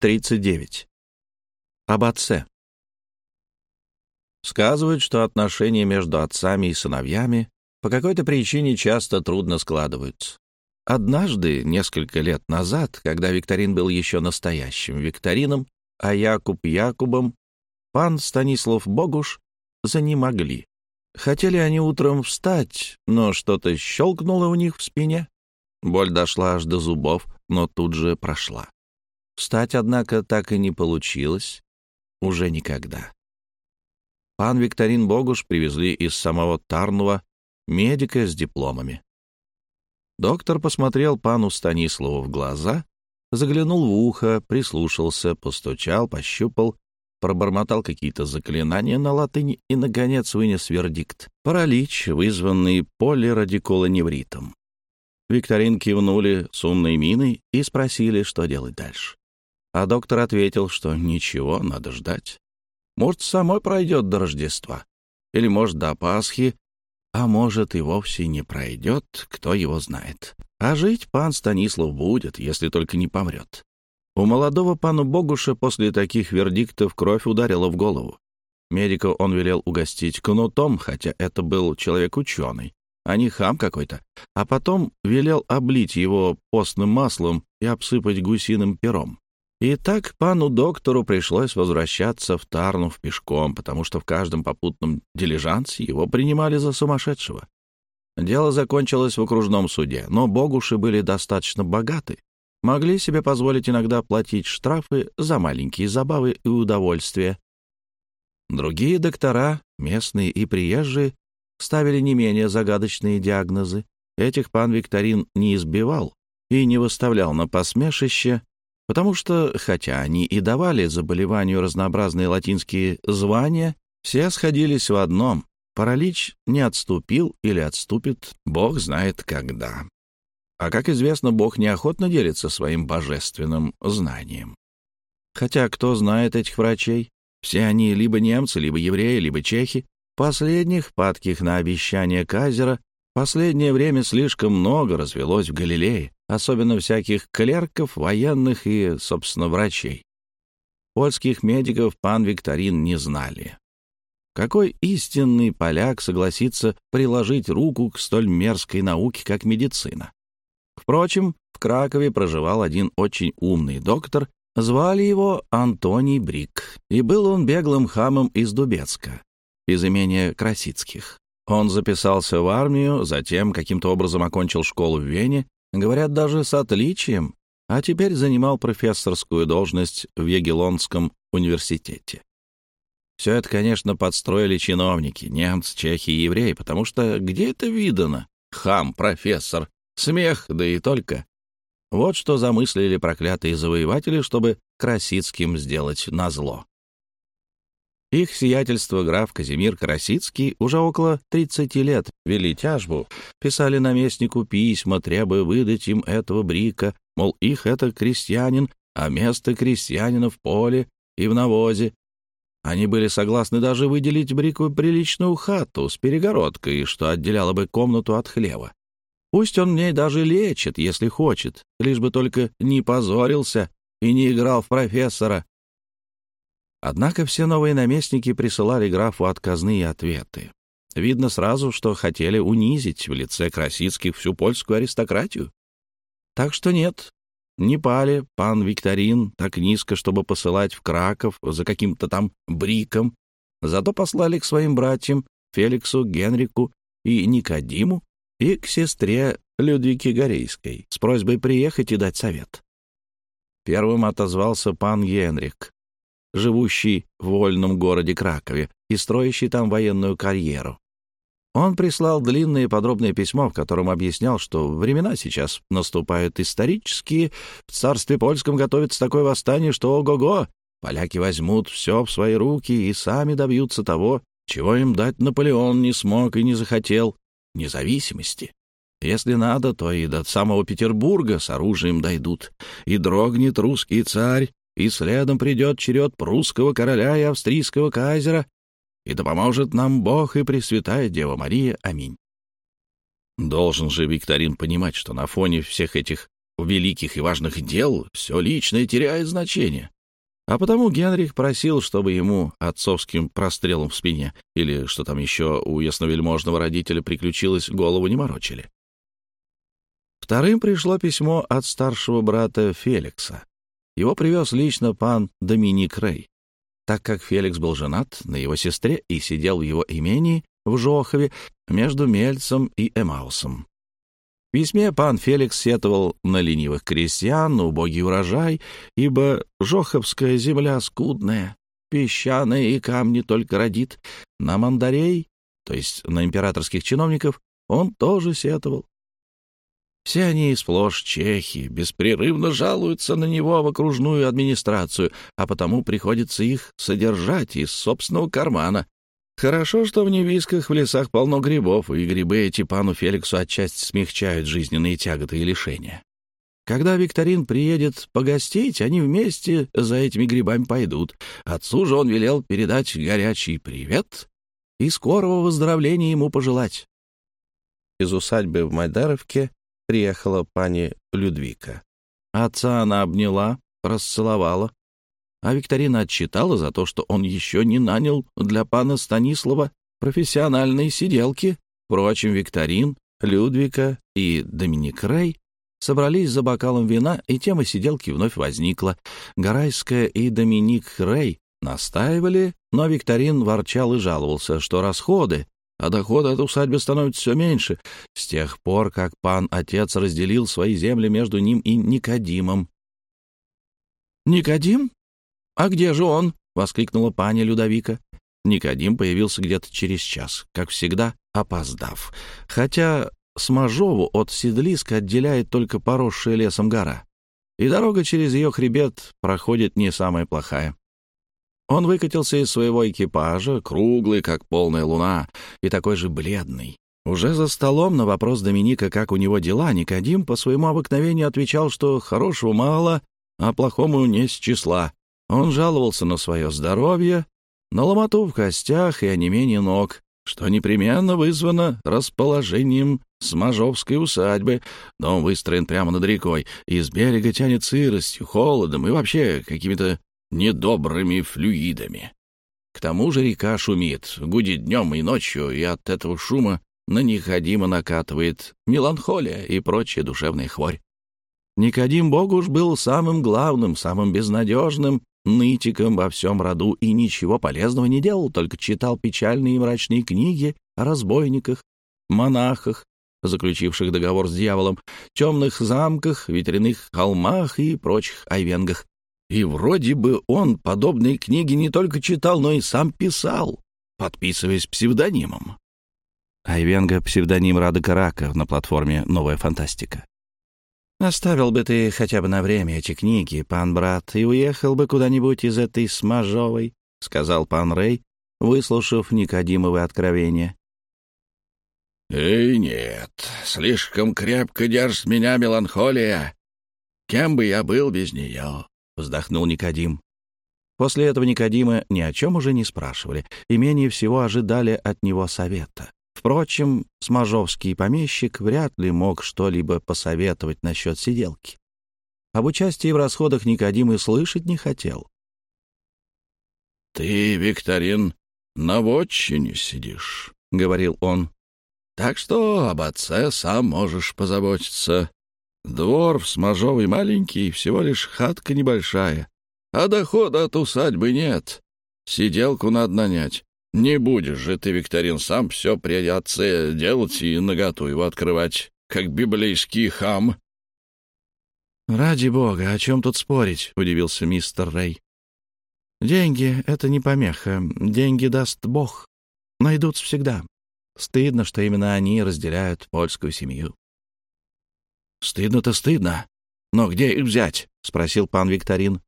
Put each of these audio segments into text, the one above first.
39. Об отце. Сказывают, что отношения между отцами и сыновьями по какой-то причине часто трудно складываются. Однажды, несколько лет назад, когда Викторин был еще настоящим Викторином, а Якуб Якубом, пан Станислав Богуш занемогли. Хотели они утром встать, но что-то щелкнуло у них в спине. Боль дошла аж до зубов, но тут же прошла. Встать, однако, так и не получилось. Уже никогда. Пан Викторин Богуш привезли из самого Тарнова медика с дипломами. Доктор посмотрел пану Станиславу в глаза, заглянул в ухо, прислушался, постучал, пощупал, пробормотал какие-то заклинания на латыни и, наконец, вынес вердикт. Паралич, вызванный полирадикулоневритом. Викторин кивнули с умной миной и спросили, что делать дальше. А доктор ответил, что ничего, надо ждать. Может, самой пройдет до Рождества. Или, может, до Пасхи. А может, и вовсе не пройдет, кто его знает. А жить пан Станислав будет, если только не помрет. У молодого пану Богуша после таких вердиктов кровь ударила в голову. Медика он велел угостить кнутом, хотя это был человек ученый, а не хам какой-то, а потом велел облить его постным маслом и обсыпать гусиным пером. И так пану доктору пришлось возвращаться в Тарнув пешком, потому что в каждом попутном дилижансе его принимали за сумасшедшего. Дело закончилось в окружном суде, но богуши были достаточно богаты, могли себе позволить иногда платить штрафы за маленькие забавы и удовольствия. Другие доктора, местные и приезжие, ставили не менее загадочные диагнозы. Этих пан Викторин не избивал и не выставлял на посмешище, потому что, хотя они и давали заболеванию разнообразные латинские звания, все сходились в одном — паралич не отступил или отступит, Бог знает когда. А, как известно, Бог неохотно делится своим божественным знанием. Хотя кто знает этих врачей? Все они либо немцы, либо евреи, либо чехи. Последних, падких на обещания Казера, последнее время слишком много развелось в Галилее особенно всяких клерков, военных и, собственно, врачей. Польских медиков пан Викторин не знали. Какой истинный поляк согласится приложить руку к столь мерзкой науке, как медицина? Впрочем, в Кракове проживал один очень умный доктор, звали его Антоний Брик, и был он беглым хамом из Дубецка, из имения Красицких. Он записался в армию, затем каким-то образом окончил школу в Вене говорят, даже с отличием, а теперь занимал профессорскую должность в Егелонском университете. Все это, конечно, подстроили чиновники, немцы, чехи и евреи, потому что где это видано? Хам, профессор, смех, да и только. Вот что замыслили проклятые завоеватели, чтобы Красицким сделать назло. Их сиятельство граф Казимир Красицкий уже около 30 лет вели тяжбу, писали наместнику письма, требуя выдать им этого брика, мол, их это крестьянин, а место крестьянина в поле и в навозе. Они были согласны даже выделить брику приличную хату с перегородкой, что отделяло бы комнату от хлева. Пусть он в ней даже лечит, если хочет, лишь бы только не позорился и не играл в профессора, Однако все новые наместники присылали графу отказные ответы. Видно сразу, что хотели унизить в лице Красицких всю польскую аристократию. Так что нет, не пали пан Викторин так низко, чтобы посылать в Краков за каким-то там бриком. Зато послали к своим братьям Феликсу, Генрику и Никодиму и к сестре Людвике Горейской с просьбой приехать и дать совет. Первым отозвался пан Генрик, живущий в вольном городе Кракове и строящий там военную карьеру. Он прислал длинное подробное письмо, в котором объяснял, что времена сейчас наступают исторические, в царстве польском готовится такое восстание, что ого-го, поляки возьмут все в свои руки и сами добьются того, чего им дать Наполеон не смог и не захотел — независимости. Если надо, то и до самого Петербурга с оружием дойдут, и дрогнет русский царь, и следом придет черед прусского короля и австрийского кайзера, и да поможет нам Бог и Пресвятая Дева Мария. Аминь. Должен же Викторин понимать, что на фоне всех этих великих и важных дел все личное теряет значение. А потому Генрих просил, чтобы ему отцовским прострелом в спине или что там еще у ясновельможного родителя приключилось, голову не морочили. Вторым пришло письмо от старшего брата Феликса. Его привез лично пан Доминик Рей. Так как Феликс был женат на его сестре и сидел в его имении в Жохове между Мельцем и Эмаусом. В письме пан Феликс сетовал на ленивых крестьян, на убогий урожай, ибо Жоховская земля скудная, песчаная и камни только родит. На мандарей, то есть на императорских чиновников, он тоже сетовал. Все они сплошь чехи, беспрерывно жалуются на него в окружную администрацию, а потому приходится их содержать из собственного кармана. Хорошо, что в Невисках в лесах полно грибов, и грибы эти пану Феликсу отчасти смягчают жизненные тяготы и лишения. Когда Викторин приедет погостить, они вместе за этими грибами пойдут. Отцу же он велел передать горячий привет и скорого выздоровления ему пожелать. Из усадьбы в Майдаровке приехала пани Людвика. Отца она обняла, расцеловала, а Викторина отчитала за то, что он еще не нанял для пана Станислава профессиональные сиделки. Впрочем, Викторин, Людвика и Доминик Рей собрались за бокалом вина, и тема сиделки вновь возникла. Гарайская и Доминик Рей настаивали, но Викторин ворчал и жаловался, что расходы а дохода от усадьбы становится все меньше, с тех пор, как пан-отец разделил свои земли между ним и Никодимом. «Никодим? А где же он?» — воскликнула паня Людовика. Никодим появился где-то через час, как всегда, опоздав. Хотя Смажову от Седлиска отделяет только поросшая лесом гора, и дорога через ее хребет проходит не самая плохая. Он выкатился из своего экипажа, круглый, как полная луна, и такой же бледный. Уже за столом на вопрос Доминика, как у него дела, Никодим по своему обыкновению отвечал, что хорошего мало, а плохому не с числа. Он жаловался на свое здоровье, на ломоту в костях и онемение ног, что непременно вызвано расположением Смажовской усадьбы. Дом выстроен прямо над рекой, и с берега тянет сыростью, холодом и вообще какими-то недобрыми флюидами. К тому же река шумит, гудит днем и ночью, и от этого шума на Никодима накатывает меланхолия и прочая душевная хворь. Никодим Богуш был самым главным, самым безнадежным нытиком во всем роду и ничего полезного не делал, только читал печальные и мрачные книги о разбойниках, монахах, заключивших договор с дьяволом, темных замках, ветряных холмах и прочих айвенгах. И вроде бы он подобные книги не только читал, но и сам писал, подписываясь псевдонимом. Айвенга — псевдоним Рада Карака на платформе «Новая фантастика». «Оставил бы ты хотя бы на время эти книги, пан брат, и уехал бы куда-нибудь из этой смажовой», — сказал пан Рей, выслушав Никодимовы откровения. «Эй, нет, слишком крепко держит меня меланхолия. Кем бы я был без нее?» Вздохнул Никодим. После этого Никодима ни о чем уже не спрашивали, и менее всего ожидали от него совета. Впрочем, смажовский помещик вряд ли мог что-либо посоветовать насчет сиделки. Об участии в расходах Никодим и слышать не хотел. «Ты, Викторин, на вотчине сидишь», — говорил он. «Так что об отце сам можешь позаботиться. Двор в Смажовой маленький, всего лишь хатка небольшая, а дохода от усадьбы нет. Сиделку надо нанять. Не будешь же ты, Викторин, сам все при отце делать и наготу его открывать, как библейский хам. «Ради бога, о чем тут спорить?» — удивился мистер Рэй. «Деньги — это не помеха. Деньги даст Бог. Найдутся всегда. Стыдно, что именно они разделяют польскую семью. «Стыдно-то стыдно. Но где их взять?» — спросил пан Викторин.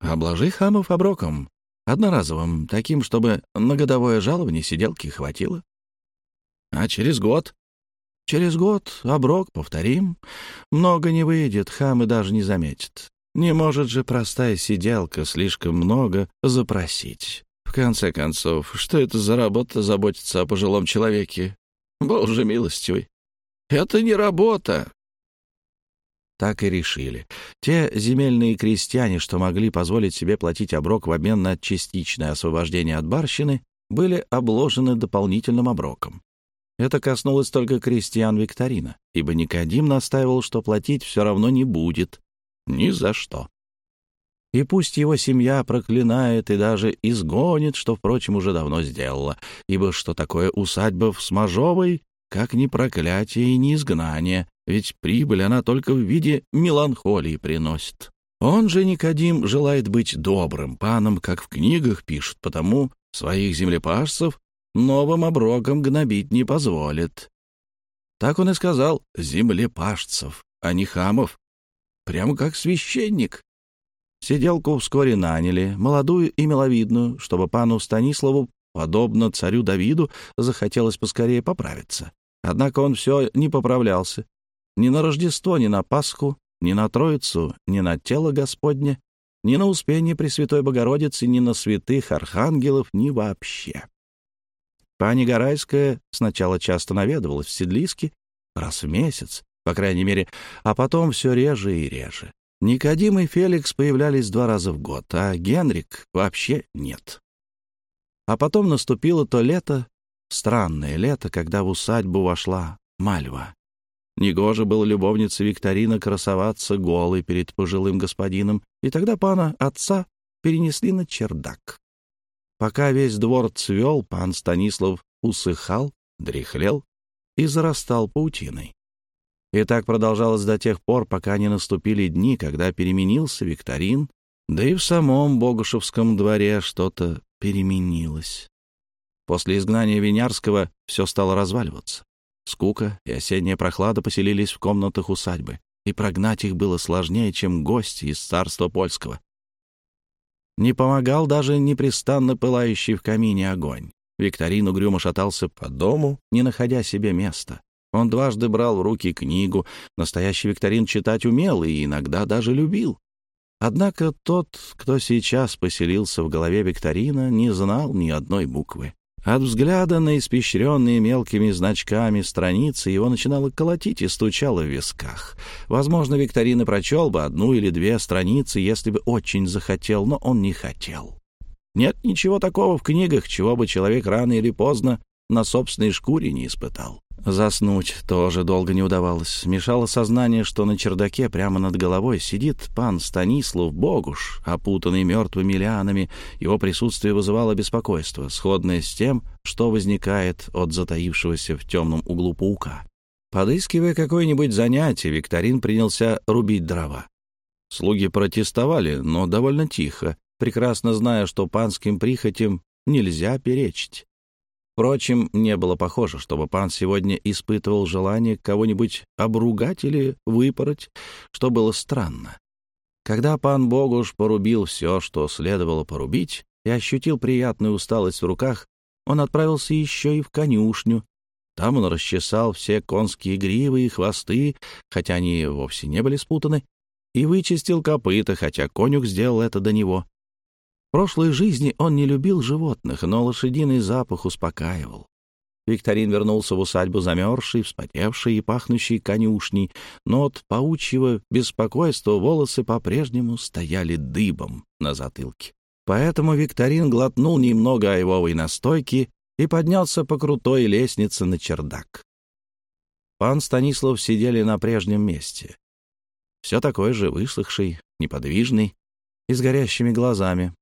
«Обложи хамов оброком. Одноразовым, таким, чтобы на годовое жалование сиделки хватило. А через год? Через год оброк повторим. Много не выйдет, хамы даже не заметят. Не может же простая сиделка слишком много запросить. В конце концов, что это за работа заботиться о пожилом человеке? Боже милостивый. Это не работа. Так и решили. Те земельные крестьяне, что могли позволить себе платить оброк в обмен на частичное освобождение от барщины, были обложены дополнительным оброком. Это коснулось только крестьян Викторина, ибо Никодим настаивал, что платить все равно не будет. Ни за что. И пусть его семья проклинает и даже изгонит, что, впрочем, уже давно сделала, ибо что такое усадьба в Смажовой, как ни проклятие и ни изгнание, ведь прибыль она только в виде меланхолии приносит. Он же, Никодим, желает быть добрым паном, как в книгах пишут, потому своих землепашцев новым оброком гнобить не позволит. Так он и сказал «землепашцев», а не хамов. Прямо как священник. Сиделку вскоре наняли, молодую и миловидную, чтобы пану Станиславу, подобно царю Давиду, захотелось поскорее поправиться. Однако он все не поправлялся. Ни на Рождество, ни на Пасху, ни на Троицу, ни на тело Господне, ни на Успение Пресвятой Богородицы, ни на святых архангелов, ни вообще. Пани Гарайская сначала часто наведывалась в Седлиске, раз в месяц, по крайней мере, а потом все реже и реже. Никодим и Феликс появлялись два раза в год, а Генрик вообще нет. А потом наступило то лето, странное лето, когда в усадьбу вошла Мальва. Негоже было любовнице Викторина красоваться голой перед пожилым господином, и тогда пана отца перенесли на чердак. Пока весь двор цвел, пан Станислав усыхал, дряхлел и зарастал паутиной. И так продолжалось до тех пор, пока не наступили дни, когда переменился Викторин, да и в самом Богушевском дворе что-то переменилось. После изгнания Винярского все стало разваливаться. Скука и осенняя прохлада поселились в комнатах усадьбы, и прогнать их было сложнее, чем гости из царства польского. Не помогал даже непрестанно пылающий в камине огонь. Викторин угрюмо шатался по дому, не находя себе места. Он дважды брал в руки книгу. Настоящий Викторин читать умел и иногда даже любил. Однако тот, кто сейчас поселился в голове Викторина, не знал ни одной буквы. От взгляда на испещренные мелкими значками страницы его начинало колотить и стучало в висках. Возможно, Викторина прочел бы одну или две страницы, если бы очень захотел, но он не хотел. Нет ничего такого в книгах, чего бы человек рано или поздно на собственной шкуре не испытал. Заснуть тоже долго не удавалось. Мешало сознание, что на чердаке прямо над головой сидит пан Станислав Богуш, опутанный мертвыми лианами. Его присутствие вызывало беспокойство, сходное с тем, что возникает от затаившегося в темном углу паука. Подыскивая какое-нибудь занятие, Викторин принялся рубить дрова. Слуги протестовали, но довольно тихо, прекрасно зная, что панским прихотям нельзя перечить. Впрочем, не было похоже, чтобы пан сегодня испытывал желание кого-нибудь обругать или выпороть, что было странно. Когда пан Богуш порубил все, что следовало порубить, и ощутил приятную усталость в руках, он отправился еще и в конюшню. Там он расчесал все конские гривы и хвосты, хотя они вовсе не были спутаны, и вычистил копыта, хотя конюх сделал это до него прошлой жизни он не любил животных, но лошадиный запах успокаивал. Викторин вернулся в усадьбу замерзший, вспотевший и пахнущий конюшней, но от паучьего беспокойства волосы по-прежнему стояли дыбом на затылке. Поэтому Викторин глотнул немного айвовой настойки и поднялся по крутой лестнице на чердак. Пан Станислав сидели на прежнем месте. Все такой же высохший, неподвижный и с горящими глазами.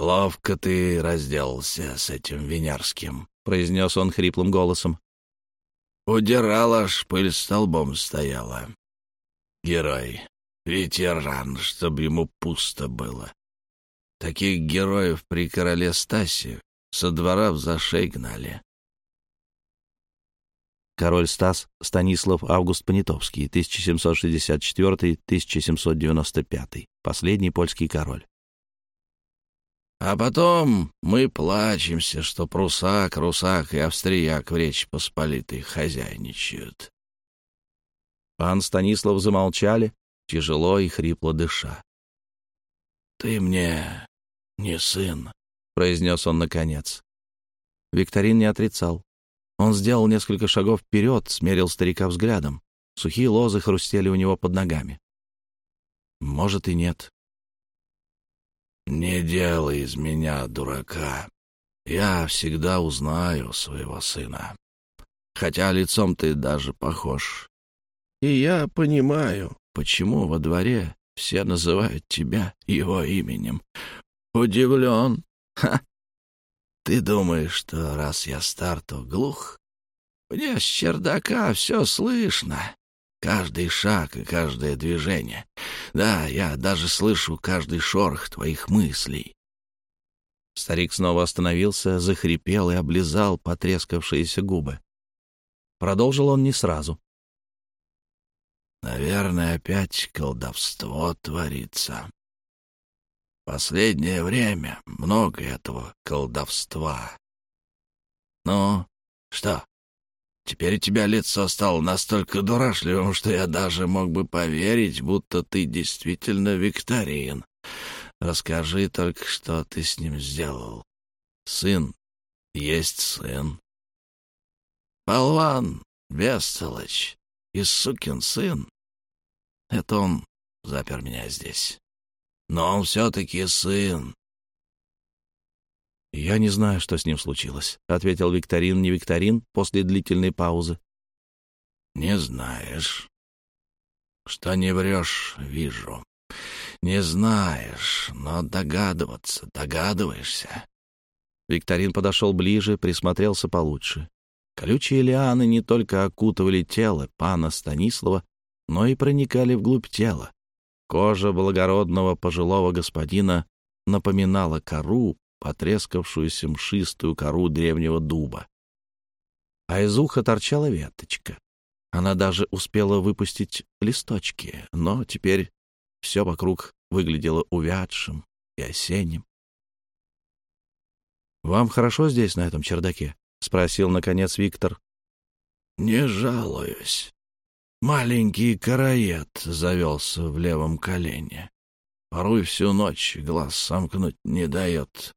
«Ловко ты разделался с этим Винярским», — произнес он хриплым голосом. «Удирал, аж пыль столбом стояла. Герой, ветеран, чтобы ему пусто было. Таких героев при короле Стасе со двора в зашей гнали». Король Стас Станислав Август Понятовский, 1764-1795, последний польский король. А потом мы плачемся, что прусак, русак и австрияк в Речи Посполитой хозяйничают. Пан Станислав замолчали, тяжело и хрипло дыша. «Ты мне не сын», — произнес он наконец. Викторин не отрицал. Он сделал несколько шагов вперед, смерил старика взглядом. Сухие лозы хрустели у него под ногами. Может и нет. «Не делай из меня дурака. Я всегда узнаю своего сына. Хотя лицом ты даже похож. И я понимаю, почему во дворе все называют тебя его именем. Удивлен. Ха! Ты думаешь, что раз я стар, то глух? Мне с чердака все слышно. Каждый шаг и каждое движение. Да, я даже слышу каждый шорох твоих мыслей. Старик снова остановился, захрипел и облизал потрескавшиеся губы. Продолжил он не сразу. Наверное, опять колдовство творится. Последнее время много этого колдовства. Ну, что, теперь у тебя лицо стало настолько дурашливым, что я даже мог бы поверить, будто ты действительно викторин. Расскажи только, что ты с ним сделал. Сын есть сын. Болван, бестолочь и сукин сын. Это он запер меня здесь. Но он все-таки сын. «Я не знаю, что с ним случилось», — ответил Викторин, не Викторин, после длительной паузы. «Не знаешь. Что не врешь, вижу. Не знаешь, но догадываться догадываешься». Викторин подошел ближе, присмотрелся получше. Колючие лианы не только окутывали тело пана Станислава, но и проникали вглубь тела. Кожа благородного пожилого господина напоминала кору, потрескавшуюся мшистую кору древнего дуба. А из уха торчала веточка. Она даже успела выпустить листочки, но теперь все вокруг выглядело увядшим и осенним. «Вам хорошо здесь, на этом чердаке?» — спросил, наконец, Виктор. «Не жалуюсь. Маленький караед завелся в левом колене. Порой всю ночь глаз сомкнуть не дает.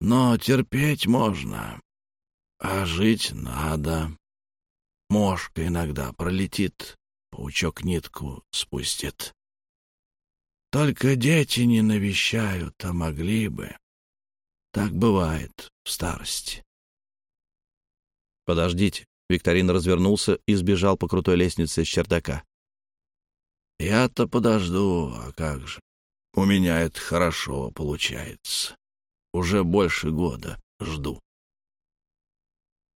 Но терпеть можно, а жить надо. Мошка иногда пролетит, паучок нитку спустит. Только дети не навещают, а могли бы. Так бывает в старости. Подождите, Викторин развернулся и сбежал по крутой лестнице с чердака. «Я-то подожду, а как же? У меня это хорошо получается. Уже больше года жду».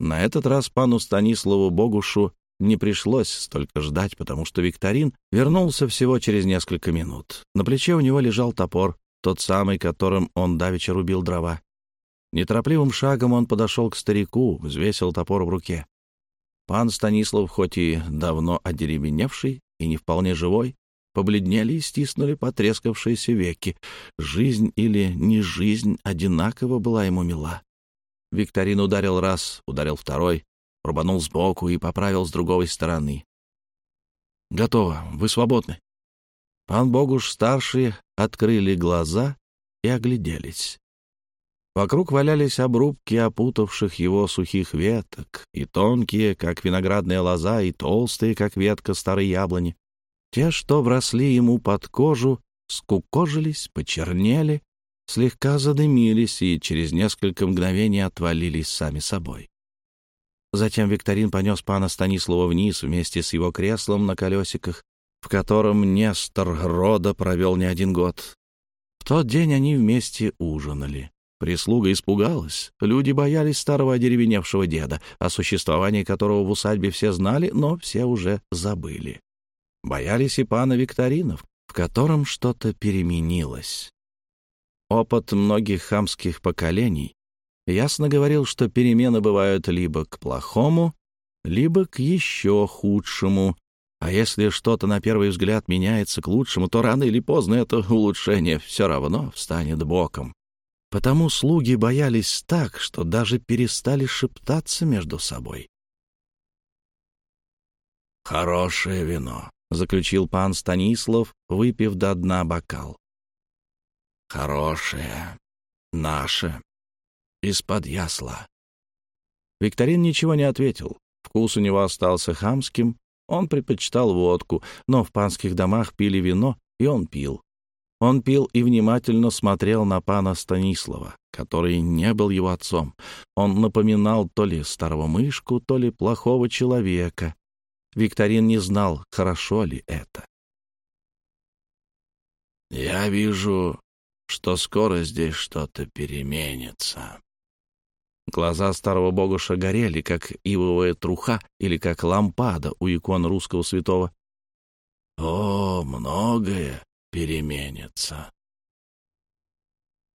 На этот раз пану Станиславу Богушу не пришлось столько ждать, потому что Викторин вернулся всего через несколько минут. На плече у него лежал топор, тот самый, которым он давеча рубил дрова. Неторопливым шагом он подошел к старику, взвесил топор в руке. Пан Станислав, хоть и давно одеревеневший и не вполне живой, побледнели и стиснули потрескавшиеся веки. Жизнь или не жизнь одинаково была ему мила. Викторин ударил раз, ударил второй, рубанул сбоку и поправил с другой стороны. «Готово, вы свободны». Пан Богуш-старший открыли глаза и огляделись. Вокруг валялись обрубки опутавших его сухих веток, и тонкие, как виноградная лоза, и толстые, как ветка старой яблони. Те, что вросли ему под кожу, скукожились, почернели, слегка задымились и через несколько мгновений отвалились сами собой. Затем Викторин понес пана Станислава вниз вместе с его креслом на колесиках, в котором Нестор рода провел не один год. В тот день они вместе ужинали. Прислуга испугалась. Люди боялись старого одеревеневшего деда, о существовании которого в усадьбе все знали, но все уже забыли. Боялись и пана Викторинов, в котором что-то переменилось. Опыт многих хамских поколений ясно говорил, что перемены бывают либо к плохому, либо к еще худшему. А если что-то на первый взгляд меняется к лучшему, то рано или поздно это улучшение все равно встанет боком. Потому слуги боялись так, что даже перестали шептаться между собой. «Хорошее вино», — заключил пан Станислав, выпив до дна бокал. «Хорошее, наше, из-под ясла». Викторин ничего не ответил. Вкус у него остался хамским, Он предпочитал водку, но в панских домах пили вино, и он пил. Он пил и внимательно смотрел на пана Станислава, который не был его отцом. Он напоминал то ли старого мышку, то ли плохого человека. Викторин не знал, хорошо ли это. «Я вижу, что скоро здесь что-то переменится». Глаза старого богуша горели, как ивовая труха или как лампада у икон русского святого. «О, многое переменится»,